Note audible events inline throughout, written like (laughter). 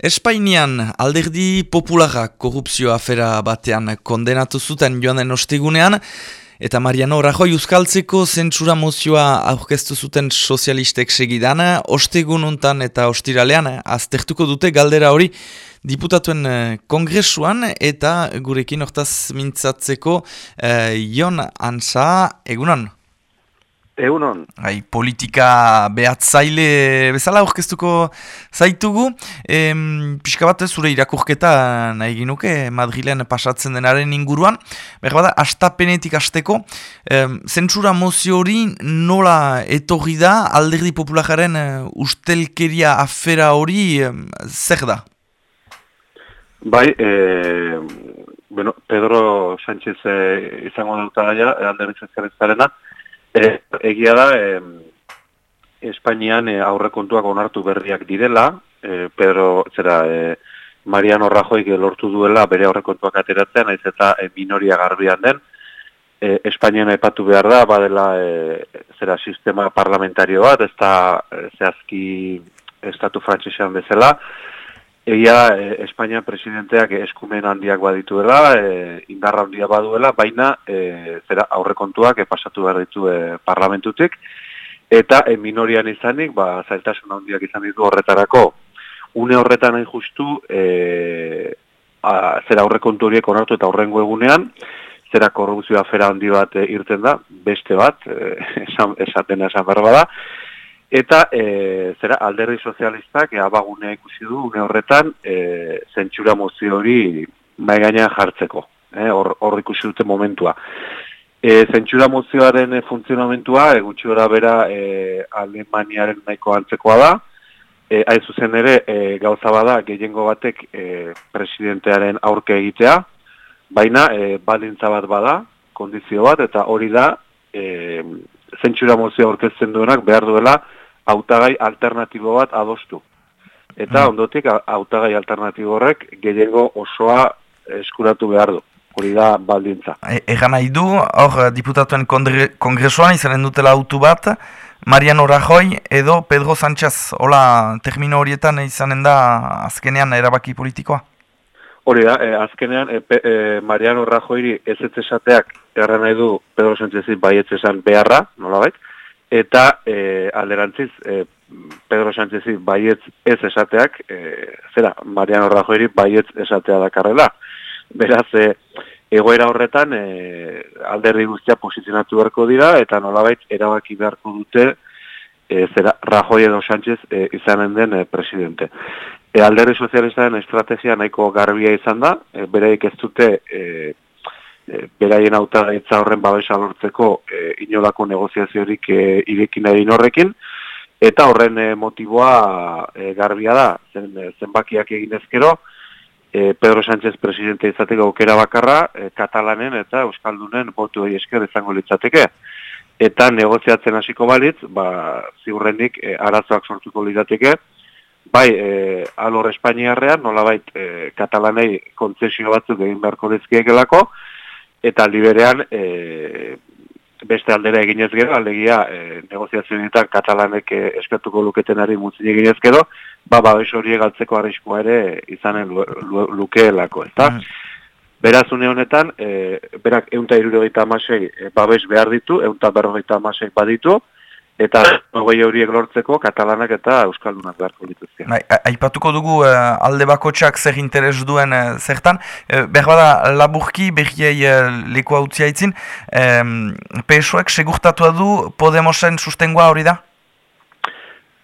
Espainian alderdi populara korrupzio afera batean kondenatu zuten joan den ostegunean, eta Mariano Rajoy Euskaltzeko zentsura mozioa aurkeztu zuten sozialistek segidan, ostegun untan eta ostiralean aztertuko dute galdera hori diputatuen eh, kongresuan, eta gurekin hortaz mintzatzeko eh, Jon Ansa, egunon? Egunon. Hai, politika behatzaile bezala aurkeztuko zaitugu. Em, pixka bat zure irakurketa nahi ginuke Madrilean pasatzen denaren inguruan. Berbada, astapenetik asteko, zentsura mozio hori nola etorri da alderdi populararen uh, ustelkeria afera hori zer da? Bai, e, bueno, Pedro Sánchez e, izango dut daia, alderdi zarena, E, egia da, e, Espainian e, aurrekontuak onartu berriak direla, e, Pedro, zera, e, Mariano Rajoy lortu duela bere aurrekontuak ateratzen, naiz eta e, minoria garbian den, e, Espainian aipatu behar da, badela, e, zera, sistema parlamentario bat, ez da, zehazki, estatu frantzesean bezala, Egia e, Espainia presidenteak eskumen handiak badituela, e, indarra handia baduela, baina e, zera aurrekontuak e, pasatu behar ditu e, parlamentutik, eta e, minorian izanik, ba, zailtasun handiak izan ditu horretarako, une horretan hain justu, e, a, zera aurrekontu horiek onartu eta horrengo egunean, zera korrupzioa fera handi bat e, irten da, beste bat, e, (laughs) esan, esaten esan berba da, Eta e, zera alderdi sozialistak abagunea ikusi du une horretan e, zentsura mozio hori nahi gainean jartzeko. E, hor, hor ikusi dute momentua. E, zentsura mozioaren e, funtzionamentua e, gutxi gora bera e, Alemaniaren nahiko antzekoa da. E, Hain zuzen ere e, gauza bada gehiengo batek e, presidentearen aurke egitea. Baina e, baldintza bat bada, kondizio bat, eta hori da e, zentsura mozio aurkezten duenak behar duela hautagai alternatibo bat adostu. Eta mm. ondotik hautagai alternatibo horrek gehiengo osoa eskuratu behar du. Hori da baldintza. E, egan nahi du, hor diputatuen kongresuan izanen dutela autu bat, Mariano Rajoy edo Pedro Sánchez, hola, termino horietan izanen da azkenean erabaki politikoa? Hori da, eh, azkenean eh, eh, Mariano Rajoy ez esateak erran nahi du Pedro Sánchez bai ez esan beharra, nola baita, eta e, alderantziz e, Pedro Sánchez baietz ez esateak, e, zera, Mariano Rajoy baietz esatea dakarrela. Beraz, e, egoera horretan e, alderri guztia posizionatu beharko dira, eta nolabait erabaki beharko dute e, zera, Rajoy edo Sánchez e, izanen den e, presidente. E, alderri sozialistaren estrategia nahiko garbia izan da, e, bereik ez dute e, e, beraien hautagaitza horren babesa lortzeko e, inolako negoziaziorik e, irekin egin horrekin, eta horren e, motiboa e, garbia da, zen, zenbakiak egin ezkero, e, Pedro Sánchez presidente izateko aukera bakarra, e, Katalanen eta Euskaldunen botu esker izango litzateke. Eta negoziatzen hasiko balitz, ba, ziurrenik e, arazoak sortuko litzateke, bai, e, alor Espainiarrean, nola bait, e, Katalanei kontzesio batzuk egin beharko dizkiekelako, eta liberean e, beste aldera eginez gero, aldegia e, negoziazioetan katalanek e, eskatuko luketenari mutzin eginez gero, ba, ba, hori galtzeko arriskoa ere izanen lukeelako, ezta? Mm. Beraz, une honetan, e, berak eunta irurogeita amasei e, babes behar ditu, eunta berrogeita amasei baditu, eta hogei horiek lortzeko katalanak eta euskaldunak beharko dituzke. Bai, aipatuko dugu uh, alde bakotxak zer interes duen uh, zertan, uh, behar bada laburki behiei uh, leku hau ziaitzin, um, PSOek segurtatua du Podemosen sustengoa hori da?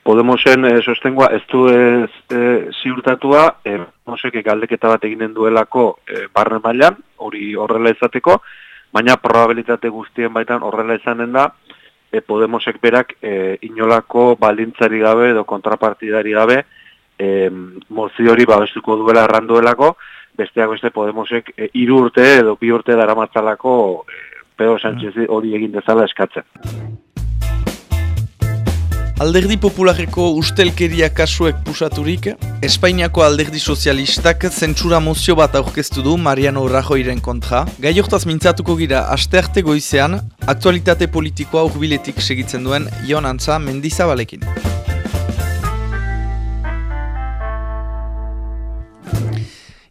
Podemosen eh, sustengoa ez du ez eh, ziurtatua, eh, Podemosek galdeketa bat eginen duelako eh, barren mailan, hori horrela izateko, baina probabilitate guztien baitan horrela izanen da, e, Podemosek berak e, inolako baldintzari gabe edo kontrapartidari gabe e, mozi hori babestuko duela erranduelako, besteak beste Podemosek e, iru urte edo bi urte dara matzalako e, Pedro Sánchez hori egin dezala eskatzen. Alderdi populareko ustelkeria kasuek pusaturik, Espainiako alderdi sozialistak zentsura mozio bat aurkeztu du Mariano Rajoiren kontra. Gai hortaz mintzatuko gira aste goizean, aktualitate politikoa urbiletik segitzen duen Ion Antza Mendizabalekin.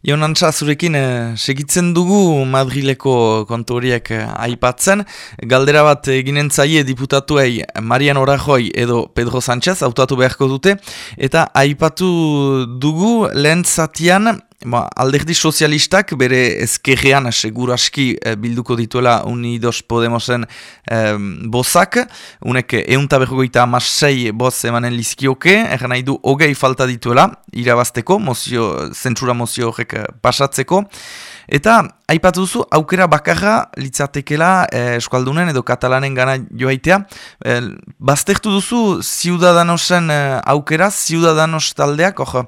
Ion Antza, zurekin eh, segitzen dugu Madrileko kontoriek eh, aipatzen. Galdera bat eginen zaie diputatuei Mariano Rajoy edo Pedro Sánchez autatu beharko dute. Eta aipatu dugu lehen zatian Ba, alderdi sozialistak bere ezkerrean seguraski e, bilduko dituela Unidos Podemosen e, bozak. Unek eunta berrogoita amasei boz emanen lizkioke, erran nahi du hogei falta dituela, irabazteko, mozio, zentsura mozio horrek eh, pasatzeko. Eta, aipatu duzu, aukera bakarra litzatekela eh, eskualdunen edo katalanen gana joaitea. Eh, baztertu duzu, ziudadanosen eh, aukera, ziudadanos taldeak, oh,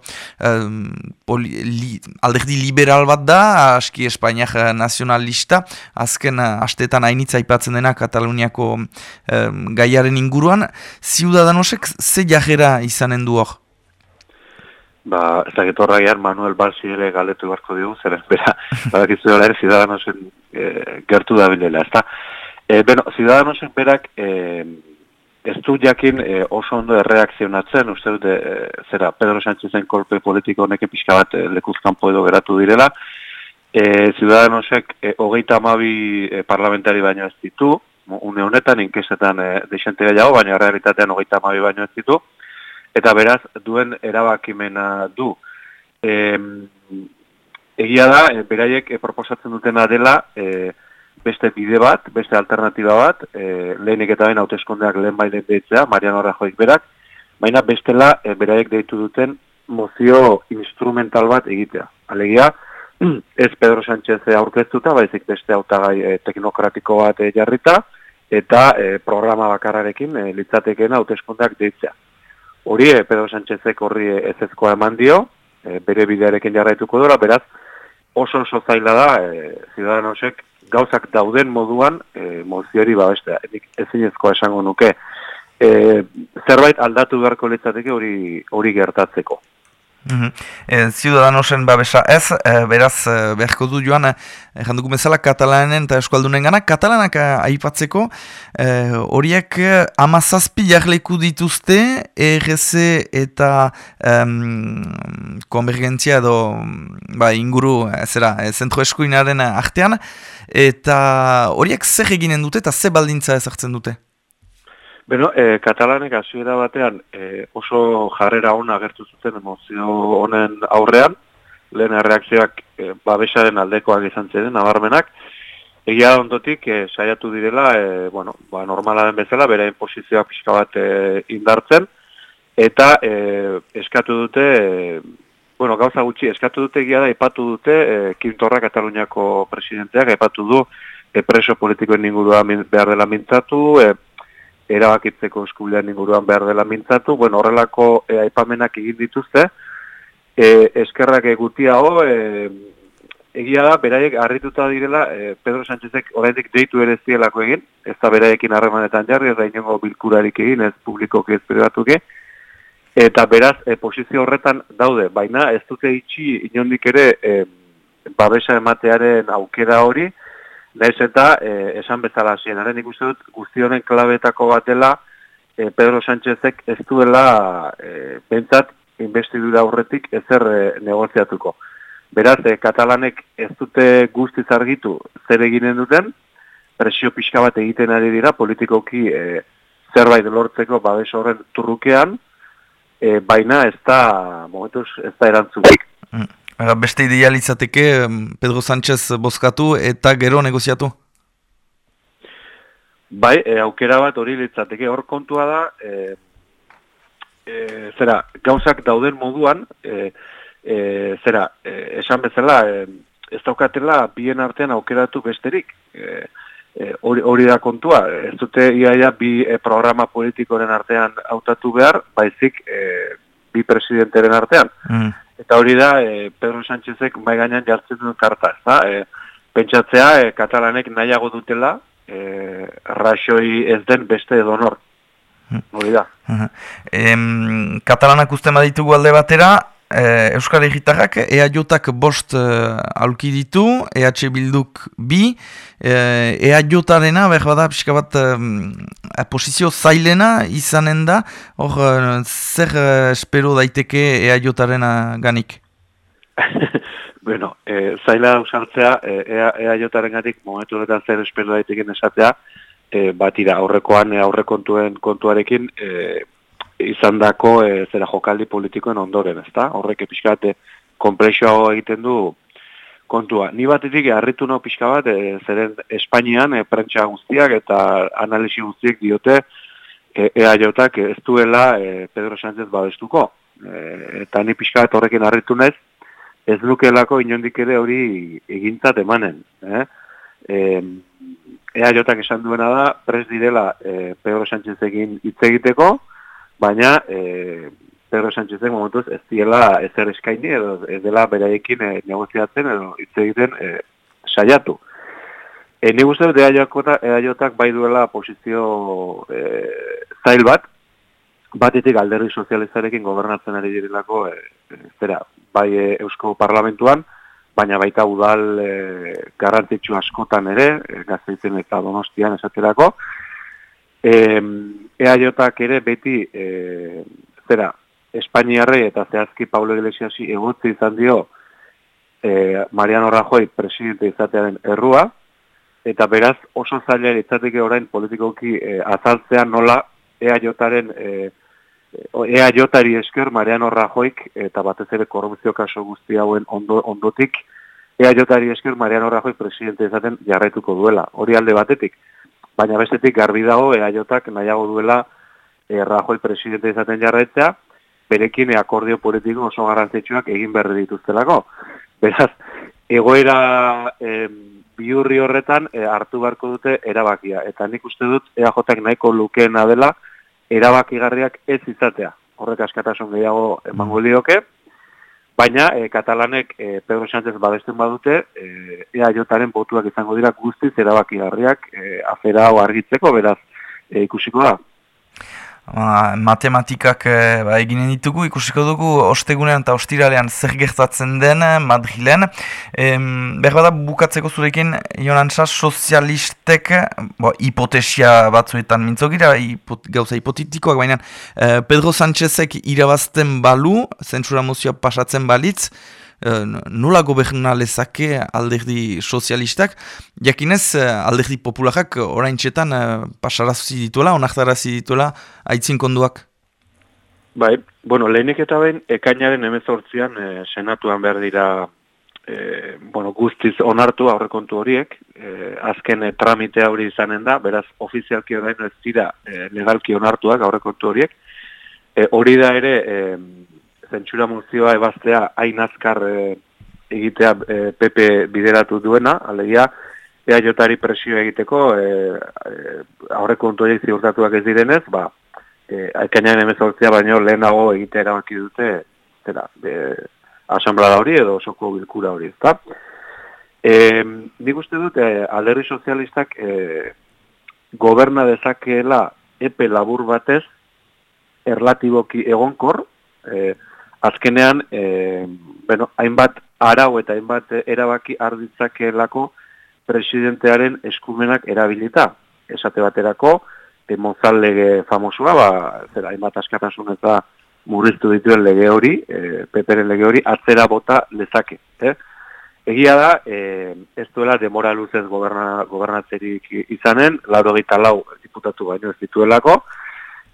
li, alderdi liberal bat da, aski Espainiak nazionalista, azken uh, astetan hainitza aipatzen dena Kataluniako eh, gaiaren inguruan, ziudadanosek ze jajera izanen du hor? Ba, ez da getorra gehan Manuel Balsi ere galetu barko dugu, zer bera, (laughs) badakizu ere zidadanosen e, gertu da bilela, ez. E, beno, zidadanosen berak e, ez du jakin e, oso ondo erreakzionatzen, uste dute, e, zera, Pedro Sánchezen kolpe politiko honeke pixka bat e, lekuzkan poedo geratu direla, e, zidadanosek e, hogeita amabi e, parlamentari baino ez ditu, une honetan, inkesetan e, deixente gehiago, baina realitatean hogeita amabi baino ez ditu, eta beraz duen erabakimena du. E, egia da, e, beraiek e, proposatzen dutena dela e, beste bide bat, beste alternatiba bat, e, lehenik eta bain hauteskondeak lehen bailen deitzea, Mariano Rajoik berak, baina bestela e, beraiek deitu duten mozio instrumental bat egitea. Alegia, (clears throat) ez Pedro Sánchez aurkeztuta, baizik beste hautagai e, teknokratiko bat e, jarrita, eta e, programa bakarrarekin e, litzatekena hauteskondeak deitzea. Hori, eh, Pedro Sánchezek horri ez ezkoa eman dio, eh, bere bidearekin jarraituko dora, beraz, oso oso zaila da, e, ziudadanosek gauzak dauden moduan e, moziori babestea. Ezin ezkoa esango nuke, e, zerbait aldatu beharko litzateke hori hori gertatzeko. Mm -hmm. Ciudadanosen babesa ez, e, beraz, e, beharko du joan, e, janduko bezala katalanen eta eskualdunen gana, katalanak aipatzeko, horiek e, amazazpi jarleku dituzte, ERC eta um, konvergentzia edo ba, inguru, zera, e, zentro eskuinaren artean, eta horiek zer eginen dute eta ze baldintza ezartzen dute? Beno, e, katalanek azuera batean e, oso jarrera ona agertu zuten emozio honen aurrean, lehen reakzioak e, babesaren aldekoak izan ziren, nabarmenak, egia ondotik e, saiatu direla, e, bueno, ba, normala den bezala, bere posizioa pixka bat e, indartzen, eta e, eskatu dute, e, bueno, gauza gutxi, eskatu dute egia da, ipatu dute, e, Kintorra Kataluniako presidenteak, ipatu du, e, preso politikoen inguruan behar dela mintzatu, e, erabakitzeko eskubilean inguruan behar dela mintzatu, bueno, horrelako e, aipamenak egin dituzte, e, eskerrak egutia ho, e, egia da, beraiek harrituta direla, e, Pedro Sánchezek oraindik deitu ere zielako egin, ez da beraiekin harremanetan jarri, ez da inongo bilkurarik egin, ez publikoki ez privatuki, eta beraz, e, posizio horretan daude, baina ez dute itxi inondik ere e, babesa ematearen aukera hori, Naiz eta e, esan bezala zienaren ikusten dut guzti honen klabetako bat dela e, Pedro Sánchezek ez duela e, bentsat investidura aurretik ezer e, negoziatuko. Beraz, e, katalanek ez dute guzti zargitu zer eginen duten, presio pixka bat egiten ari dira politikoki e, zerbait lortzeko babes horren turrukean, e, baina ez da, momentuz, ez da erantzunik. Mm. Beste idealitzateke Pedro Sánchez bozkatu eta gero negoziatu? Bai, e, aukera bat hori litzateke hor kontua da, e, e, zera, gauzak dauden moduan, e, e, zera, e, esan bezala, e, ez daukatela bien artean aukeratu besterik. E, hori, hori da kontua, ez dute iaia bi programa politikoren artean hautatu behar, baizik e, bi presidenteren artean. Mm. Eta hori da, e, Pedro Sánchezek bai gainean jartzen duen karta, ez da? E, pentsatzea, e, katalanek nahiago dutela, e, rasoi ez den beste edonor. Hmm. Hori da. Em, katalanak uste ditugu alde batera, e, Euskal Egitarrak EAJak bost e, aulki ditu, EH Bilduk bi, e, EAJarena, behar bada, pixka bat, e, posizio zailena izanen da, hor, zer espero daiteke EAJarena ganik? bueno, e, zaila usartzea, e, ea, ea jotaren gatik, momentu horretan zer espero daitekin esatea, e, batira, aurrekoan, e, aurrekontuen kontuarekin, e, izan dako, e, zera jokaldi politikoen ondoren, ezta? Horrek epizkate, komplexoa egiten du kontua. Ni batetik harritu no pixka bat, e, zeren Espainian e, prentsa guztiak eta analisi guztiak diote e, EAJak ez duela e, Pedro Sánchez babestuko. E, eta ni pixka bat horrekin harritu nez, ez lukelako inondik ere hori egintzat emanen. Eh? E, EAJak esan duena da, pres direla e, Pedro Sánchez egin hitz egiteko, baina e, Pedro Sánchezek momentuz ez diela ezer eskaini edo ez dela beraiekin e, negoziatzen edo hitz egiten e, saiatu. E, Ni guzti dut eaiotak bai duela posizio e, zail bat, batetik alderri sozializarekin gobernatzen ari direlako e, zera, bai e, Eusko Parlamentuan, baina baita udal e, garrantzitsu askotan ere, e, gazteitzen eta donostian esaterako, e, eaiotak ere beti e, zera, Espainiarre eta zehazki Pablo Iglesiasi egutzi izan dio e, Mariano Rajoy presidente izatearen errua, eta beraz oso zaila itzateke orain politikoki e, azaltzean nola EAJaren e, EAJari esker Mariano Rajoyk eta batez ere korrupzio kaso guzti hauen ondo, ondotik EAJari esker Mariano Rajoy presidente izaten jarraituko duela, hori alde batetik. Baina bestetik garbi dago EAJak nahiago duela e, Rajoy presidente izaten jarraitzea, berekin akordio politiko oso garrantzitsuak egin berri dituztelako. Beraz, egoera e, biurri horretan e, hartu beharko dute erabakia. Eta nik uste dut EAJak nahiko lukeena dela erabakigarriak ez izatea. Horrek askatasun gehiago emango dioke. Baina, e, katalanek e, Pedro Sánchez badesten badute, e, EAJaren botuak izango dira guztiz erabakigarriak e, afera argitzeko, beraz, e, ikusiko da. Ba, matematikak e, ba, eginen ditugu, ikusiko dugu ostegunean eta ostiralean zer gertatzen den Madrilen. E, Berbada bukatzeko zurekin, Jonantza, sozialistek, bo, hipotesia batzuetan mintzogira, hipot, gauza hipotitikoak, baina e, Pedro Sánchezek irabazten balu, zentsura mozioa pasatzen balitz, nola goberna lezake alderdi sozialistak, jakinez eh, alderdi popularak orain txetan uh, pasarazi dituela, onaktarazi dituela, aitzin konduak? Bai, bueno, lehenik eta behin, ekainaren emezortzian e, senatuan behar dira bueno, guztiz onartu aurrekontu horiek, e, azken e, tramitea hori izanen da, beraz ofizialki orain ez dira legalki onartuak aurrekontu horiek, hori da ere zentsura mozioa ebaztea hain azkar e, egitea e, eh, PP bideratu duena, alegia ea presio egiteko e, e, aurreko ontoiek ziurtatuak ez direnez, ba, e, aikanean emezortzia baino lehenago egitea erabaki dute zera, e, asamblada hori edo osoko bilkura hori, ezta? E, nik uste dut, e, alderri sozialistak e, goberna dezakeela epe labur batez erlatiboki egonkor, e, azkenean, e, bueno, hainbat arau eta hainbat erabaki arditzakelako presidentearen eskumenak erabilita. Esate baterako, Monzal lege famosua, ba, zera, hainbat askatasun eta murriztu dituen lege hori, e, peperen lege hori, atzera bota lezake. Eh? Egia da, e, ez duela demora luzez goberna, gobernatzerik izanen, lauro lau diputatu baino ez dituelako,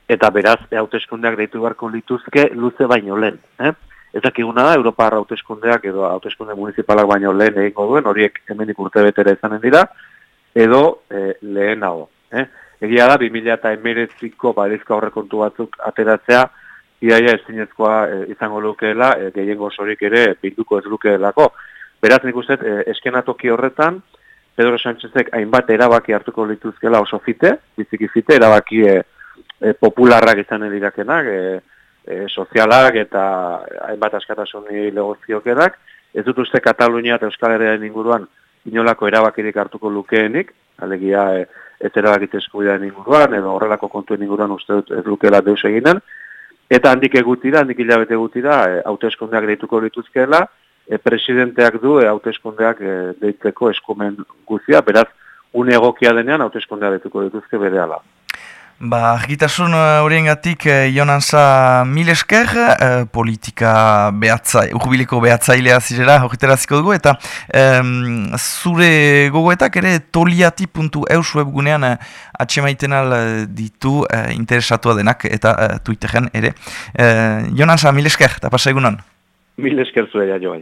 eta beraz hauteskundeak deitu beharko lituzke luze baino lehen. Eh? Ez dakiguna da, Europa hauteskundeak edo hauteskunde municipalak baino lehen egingo duen, horiek hemenik urte betera izanen dira, edo e, lehenago. Eh? Egia da, 2000 eta emeretziko barizko aurrekontu batzuk ateratzea, iaia ezinezkoa e, izango lukeela, e, gehiengo sorik ere bilduko ez lukeelako. Beraz, nik uste, e, eskenatoki horretan, Pedro Sánchezek hainbat erabaki hartuko lituzkela oso fite, biziki fite, erabaki e, e, popularrak izan edirakenak, e, e, sozialak eta hainbat askatasuni legoziokerak. Ez dut uste Katalunia eta Euskal Herriaren inguruan inolako erabakirik hartuko lukeenik, alegia e, ez erabakite eskubidean inguruan, edo horrelako kontuen inguruan uste dut ez lukela deus eginen. Eta handik egutira, handik hilabete egutira, e, hauteskundeak deituko dituzkeela, e, presidenteak du e, hauteskundeak e, deitzeko eskumen guzia, beraz, une egokia denean hauteskundeak deituko dituzke bere ala. Ba, argitasun uh, horien gatik, uh, Jonansa mil esker, uh, politika behatza, urbileko behatzailea zirela, horretaraziko dugu, eta um, zure gogoetak ere toliati.eus webgunean uh, atxemaiten al ditu uh, interesatua denak, eta uh, Twitteren ere. Uh, Jonansa, mil esker, eta pasa egunon? Mil esker zuea, joai.